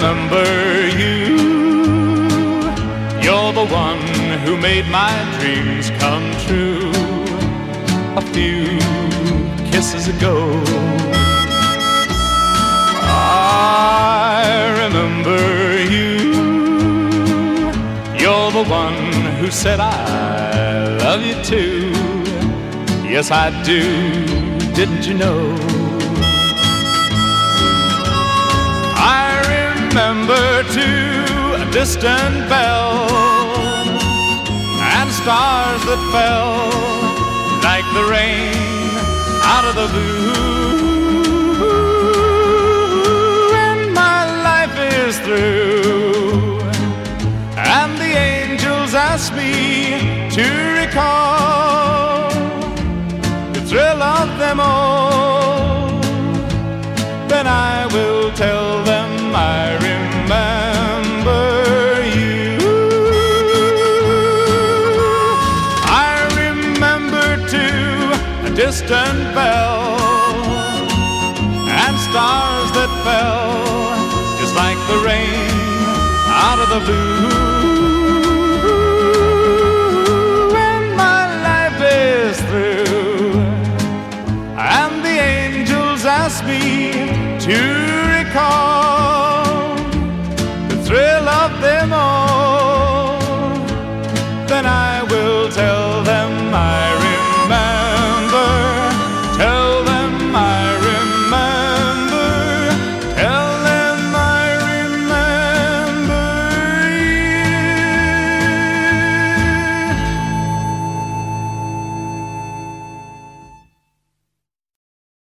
remember you. You're the one who made my dreams come true a few kisses ago. I remember you. You're the one who said, I love you too. Yes, I do. Didn't you know? Too a distant bell and stars that fell like the rain out of the blue. And my life is through, and the angels ask me to recall the thrill of them all. Then I distant bell and stars that fell just like the rain out of the blue. When my life is through and the angels ask me to recall.